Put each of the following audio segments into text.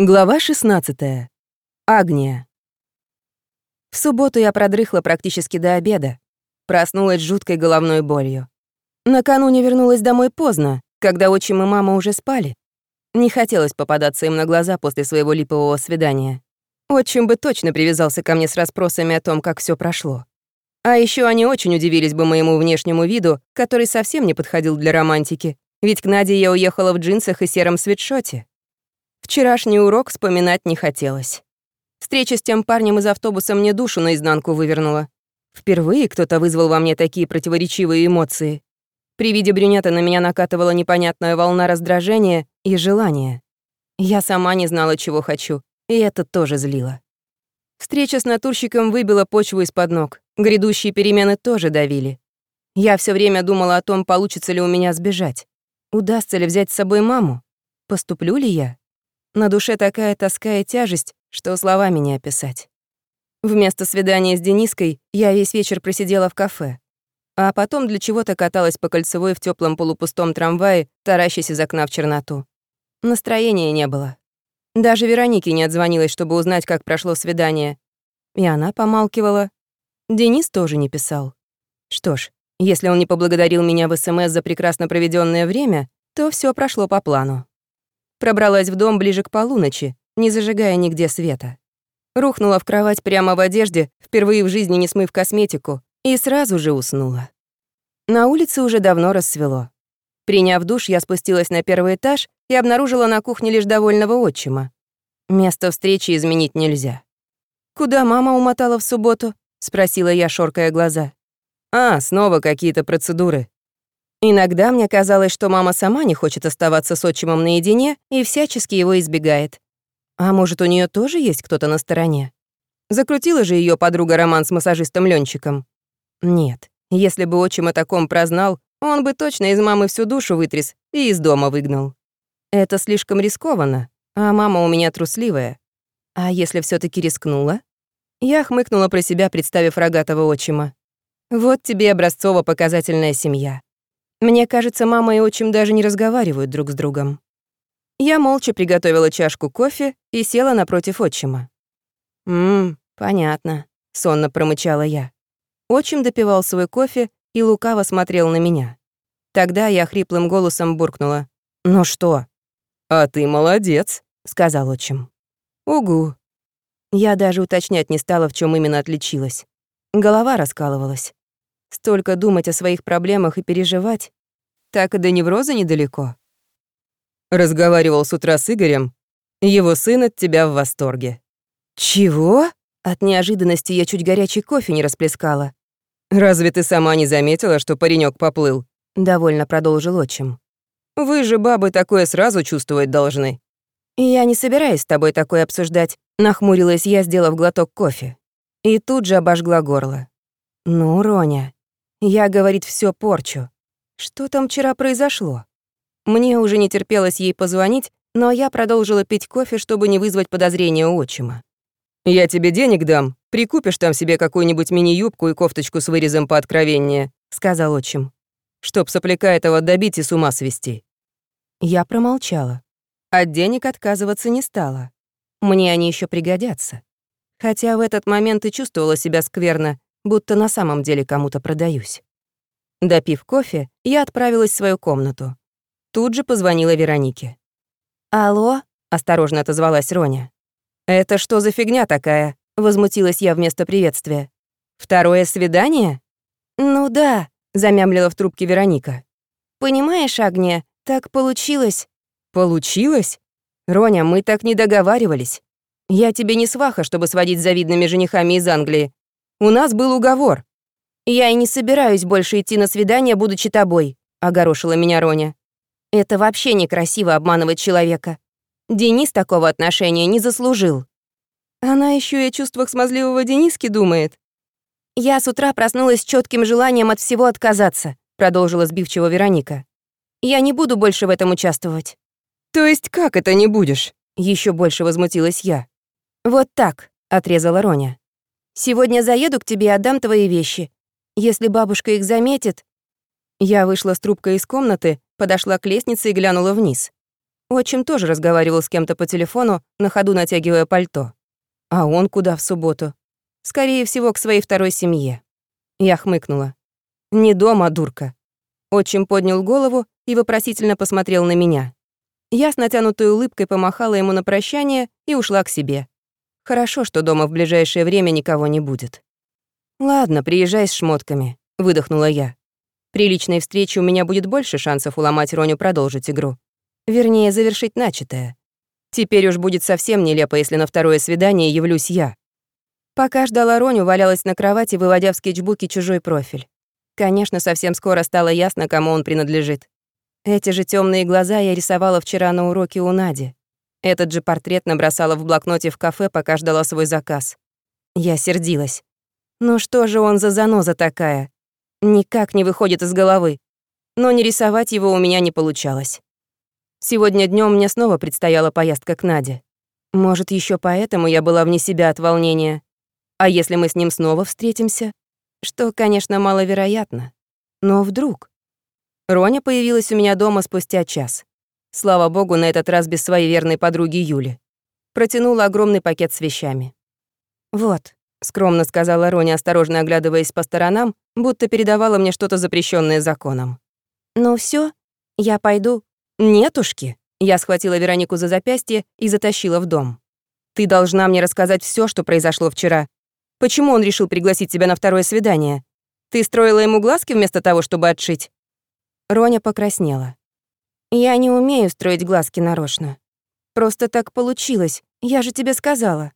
Глава 16. Агния. В субботу я продрыхла практически до обеда. Проснулась с жуткой головной болью. Накануне вернулась домой поздно, когда отчим и мама уже спали. Не хотелось попадаться им на глаза после своего липового свидания. Отчим бы точно привязался ко мне с расспросами о том, как все прошло. А еще они очень удивились бы моему внешнему виду, который совсем не подходил для романтики, ведь к Наде я уехала в джинсах и сером свитшоте. Вчерашний урок вспоминать не хотелось. Встреча с тем парнем из автобуса мне душу наизнанку вывернула. Впервые кто-то вызвал во мне такие противоречивые эмоции. При виде брюнета на меня накатывала непонятная волна раздражения и желания. Я сама не знала, чего хочу, и это тоже злило. Встреча с натурщиком выбила почву из-под ног. Грядущие перемены тоже давили. Я все время думала о том, получится ли у меня сбежать. Удастся ли взять с собой маму? Поступлю ли я? На душе такая тоска и тяжесть, что словами не описать. Вместо свидания с Дениской я весь вечер просидела в кафе. А потом для чего-то каталась по кольцевой в теплом полупустом трамвае, таращась из окна в черноту. Настроения не было. Даже Веронике не отзвонилась, чтобы узнать, как прошло свидание. И она помалкивала. Денис тоже не писал. Что ж, если он не поблагодарил меня в СМС за прекрасно проведенное время, то все прошло по плану. Пробралась в дом ближе к полуночи, не зажигая нигде света. Рухнула в кровать прямо в одежде, впервые в жизни не смыв косметику, и сразу же уснула. На улице уже давно рассвело. Приняв душ, я спустилась на первый этаж и обнаружила на кухне лишь довольного отчима. Место встречи изменить нельзя. «Куда мама умотала в субботу?» — спросила я, шоркая глаза. «А, снова какие-то процедуры», Иногда мне казалось, что мама сама не хочет оставаться с отчимом наедине и всячески его избегает. А может, у нее тоже есть кто-то на стороне? Закрутила же ее подруга роман с массажистом Ленчиком. Нет, если бы отчим о таком прознал, он бы точно из мамы всю душу вытряс и из дома выгнал. Это слишком рискованно, а мама у меня трусливая. А если все таки рискнула? Я хмыкнула про себя, представив рогатого отчима. Вот тебе образцово-показательная семья. Мне кажется, мама и отчим даже не разговаривают друг с другом. Я молча приготовила чашку кофе и села напротив отчима. «Ммм, понятно», — сонно промычала я. Отчим допивал свой кофе и лукаво смотрел на меня. Тогда я хриплым голосом буркнула. «Ну что?» «А ты молодец», — сказал отчим. «Угу». Я даже уточнять не стала, в чем именно отличилась. Голова раскалывалась. Столько думать о своих проблемах и переживать, так и до невроза недалеко. Разговаривал с утра с Игорем. Его сын от тебя в восторге. Чего? От неожиданности я чуть горячий кофе не расплескала. Разве ты сама не заметила, что паренек поплыл? Довольно продолжил отчим. Вы же, бабы, такое сразу чувствовать должны. Я не собираюсь с тобой такое обсуждать, нахмурилась я, сделав глоток кофе. И тут же обожгла горло. Ну, Роня, я, говорит, все порчу. Что там вчера произошло? Мне уже не терпелось ей позвонить, но я продолжила пить кофе, чтобы не вызвать подозрения у отчима. «Я тебе денег дам, прикупишь там себе какую-нибудь мини-юбку и кофточку с вырезом пооткровеннее», — сказал отчим. «Чтоб сопляка этого добить и с ума свести». Я промолчала. От денег отказываться не стала. Мне они еще пригодятся. Хотя в этот момент и чувствовала себя скверно, будто на самом деле кому-то продаюсь. Допив кофе, я отправилась в свою комнату. Тут же позвонила Веронике. «Алло?» — осторожно отозвалась Роня. «Это что за фигня такая?» — возмутилась я вместо приветствия. «Второе свидание?» «Ну да», — замямлила в трубке Вероника. «Понимаешь, Агния, так получилось». «Получилось? Роня, мы так не договаривались. Я тебе не сваха, чтобы сводить завидными женихами из Англии. У нас был уговор». «Я и не собираюсь больше идти на свидание, будучи тобой», — огорошила меня Роня. «Это вообще некрасиво обманывать человека. Денис такого отношения не заслужил». Она еще и о чувствах смазливого Дениски думает. «Я с утра проснулась с четким желанием от всего отказаться», — продолжила сбивчиво Вероника. «Я не буду больше в этом участвовать». «То есть как это не будешь?» Еще больше возмутилась я. «Вот так», — отрезала Роня. Сегодня заеду к тебе и отдам твои вещи. Если бабушка их заметит...» Я вышла с трубкой из комнаты, подошла к лестнице и глянула вниз. Отчим тоже разговаривал с кем-то по телефону, на ходу натягивая пальто. А он куда в субботу? Скорее всего, к своей второй семье. Я хмыкнула. Не дома, дурка. Отчим поднял голову и вопросительно посмотрел на меня. Я с натянутой улыбкой помахала ему на прощание и ушла к себе. Хорошо, что дома в ближайшее время никого не будет. «Ладно, приезжай с шмотками», — выдохнула я. «При личной встрече у меня будет больше шансов уломать Роню продолжить игру. Вернее, завершить начатое. Теперь уж будет совсем нелепо, если на второе свидание явлюсь я. Пока ждала Роню, валялась на кровати, выводя в скетчбуке чужой профиль. Конечно, совсем скоро стало ясно, кому он принадлежит. Эти же темные глаза я рисовала вчера на уроке у Нади. Этот же портрет набросала в блокноте в кафе, пока ждала свой заказ. Я сердилась. Ну что же он за заноза такая? Никак не выходит из головы. Но не рисовать его у меня не получалось. Сегодня днем мне снова предстояла поездка к Наде. Может, еще поэтому я была вне себя от волнения. А если мы с ним снова встретимся? Что, конечно, маловероятно. Но вдруг? Роня появилась у меня дома спустя час. Слава богу, на этот раз без своей верной подруги Юли. Протянула огромный пакет с вещами. «Вот», — скромно сказала Роня, осторожно оглядываясь по сторонам, будто передавала мне что-то запрещенное законом. «Ну все, я пойду. «Нетушки!» Я схватила Веронику за запястье и затащила в дом. «Ты должна мне рассказать все, что произошло вчера. Почему он решил пригласить тебя на второе свидание? Ты строила ему глазки вместо того, чтобы отшить?» Роня покраснела. «Я не умею строить глазки нарочно. Просто так получилось, я же тебе сказала.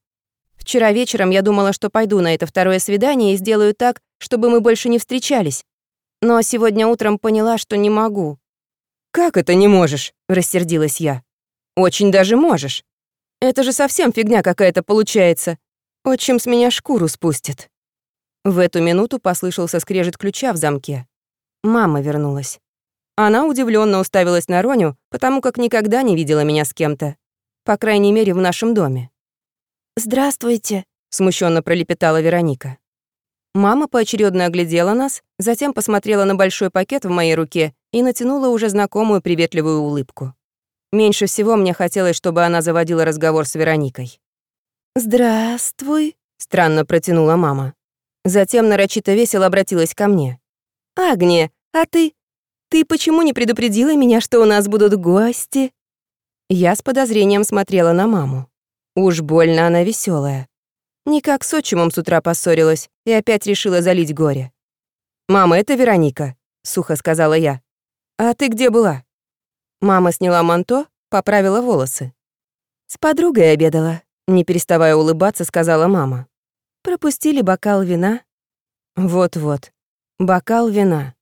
Вчера вечером я думала, что пойду на это второе свидание и сделаю так, чтобы мы больше не встречались. Но сегодня утром поняла, что не могу. «Как это не можешь?» — рассердилась я. «Очень даже можешь. Это же совсем фигня какая-то получается. Отчим с меня шкуру спустит». В эту минуту послышался скрежет ключа в замке. Мама вернулась. Она удивленно уставилась на Роню, потому как никогда не видела меня с кем-то. По крайней мере, в нашем доме. «Здравствуйте», — смущенно пролепетала Вероника. Мама поочередно оглядела нас, затем посмотрела на большой пакет в моей руке и натянула уже знакомую приветливую улыбку. Меньше всего мне хотелось, чтобы она заводила разговор с Вероникой. «Здравствуй», — странно протянула мама. Затем нарочито весело обратилась ко мне. «Агния, а ты? Ты почему не предупредила меня, что у нас будут гости?» Я с подозрением смотрела на маму. Уж больно она веселая. Никак с отчимом с утра поссорилась и опять решила залить горе. «Мама, это Вероника», — сухо сказала я. «А ты где была?» Мама сняла манто, поправила волосы. «С подругой обедала», — не переставая улыбаться, сказала мама. «Пропустили бокал вина». Вот-вот, бокал вина.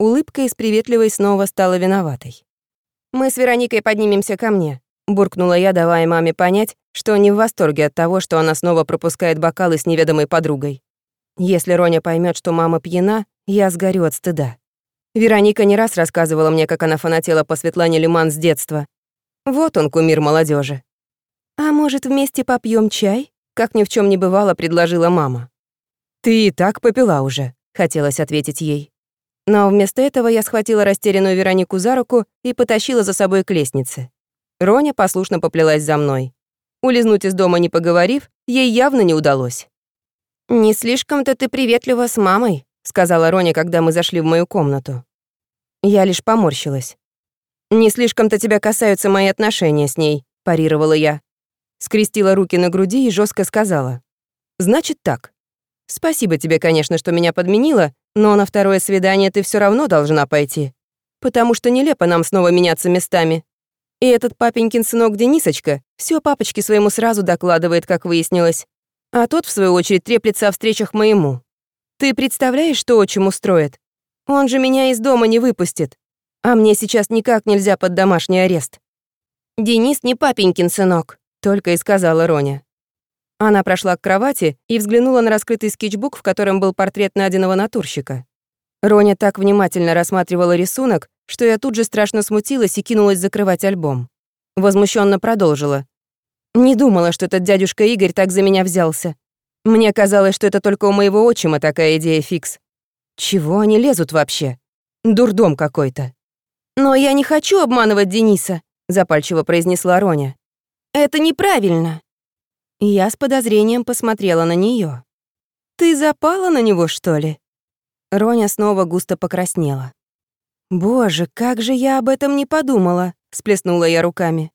Улыбка из приветливой снова стала виноватой. «Мы с Вероникой поднимемся ко мне», — буркнула я, давая маме понять, что не в восторге от того, что она снова пропускает бокалы с неведомой подругой. Если Роня поймет, что мама пьяна, я сгорю от стыда. Вероника не раз рассказывала мне, как она фанатела по Светлане Лиман с детства. Вот он, кумир молодежи. «А может, вместе попьем чай?» Как ни в чем не бывало, предложила мама. «Ты и так попила уже», — хотелось ответить ей. Но вместо этого я схватила растерянную Веронику за руку и потащила за собой к лестнице. Роня послушно поплелась за мной. Улизнуть из дома не поговорив, ей явно не удалось. «Не слишком-то ты приветлива с мамой», — сказала Роня, когда мы зашли в мою комнату. Я лишь поморщилась. «Не слишком-то тебя касаются мои отношения с ней», — парировала я. Скрестила руки на груди и жестко сказала. «Значит так. Спасибо тебе, конечно, что меня подменила, но на второе свидание ты все равно должна пойти. Потому что нелепо нам снова меняться местами. И этот папенькин сынок Денисочка все папочке своему сразу докладывает, как выяснилось. А тот, в свою очередь, треплется о встречах моему. Ты представляешь, что отчим устроит? Он же меня из дома не выпустит. А мне сейчас никак нельзя под домашний арест. Денис не папенькин сынок, только и сказала Роня. Она прошла к кровати и взглянула на раскрытый скетчбук, в котором был портрет найденного натурщика. Роня так внимательно рассматривала рисунок, что я тут же страшно смутилась и кинулась закрывать альбом. Возмущенно продолжила. Не думала, что этот дядюшка Игорь так за меня взялся. Мне казалось, что это только у моего отчима такая идея фикс. Чего они лезут вообще? Дурдом какой-то. Но я не хочу обманывать Дениса, запальчиво произнесла Роня. «Это неправильно!» Я с подозрением посмотрела на нее. «Ты запала на него, что ли?» Роня снова густо покраснела. «Боже, как же я об этом не подумала!» — сплеснула я руками.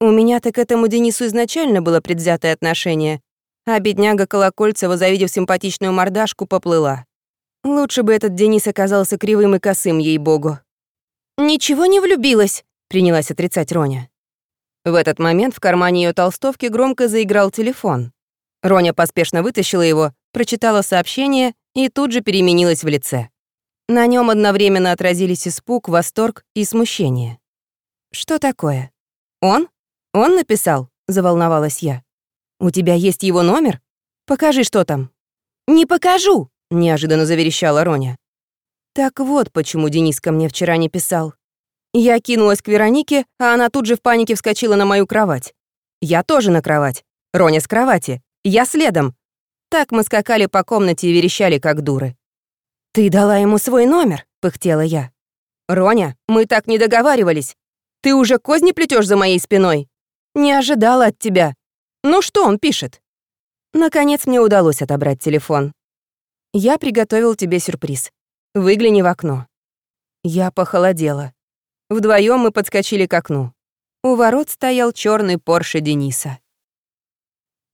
«У меня-то к этому Денису изначально было предвзятое отношение, а бедняга Колокольцева, завидев симпатичную мордашку, поплыла. Лучше бы этот Денис оказался кривым и косым, ей-богу». «Ничего не влюбилась», — принялась отрицать Роня. В этот момент в кармане ее толстовки громко заиграл телефон. Роня поспешно вытащила его, прочитала сообщение и тут же переменилась в лице. На нем одновременно отразились испуг, восторг и смущение. «Что такое? Он? Он написал?» — заволновалась я. «У тебя есть его номер? Покажи, что там». «Не покажу!» — неожиданно заверещала Роня. Так вот, почему Денис ко мне вчера не писал. Я кинулась к Веронике, а она тут же в панике вскочила на мою кровать. Я тоже на кровать. Роня с кровати. Я следом. Так мы скакали по комнате и верещали, как дуры. «Ты дала ему свой номер», — пыхтела я. «Роня, мы так не договаривались. Ты уже козни плетешь за моей спиной. Не ожидала от тебя. Ну что он пишет?» Наконец мне удалось отобрать телефон. «Я приготовил тебе сюрприз. Выгляни в окно». Я похолодела. Вдвоем мы подскочили к окну. У ворот стоял черный Порше Дениса.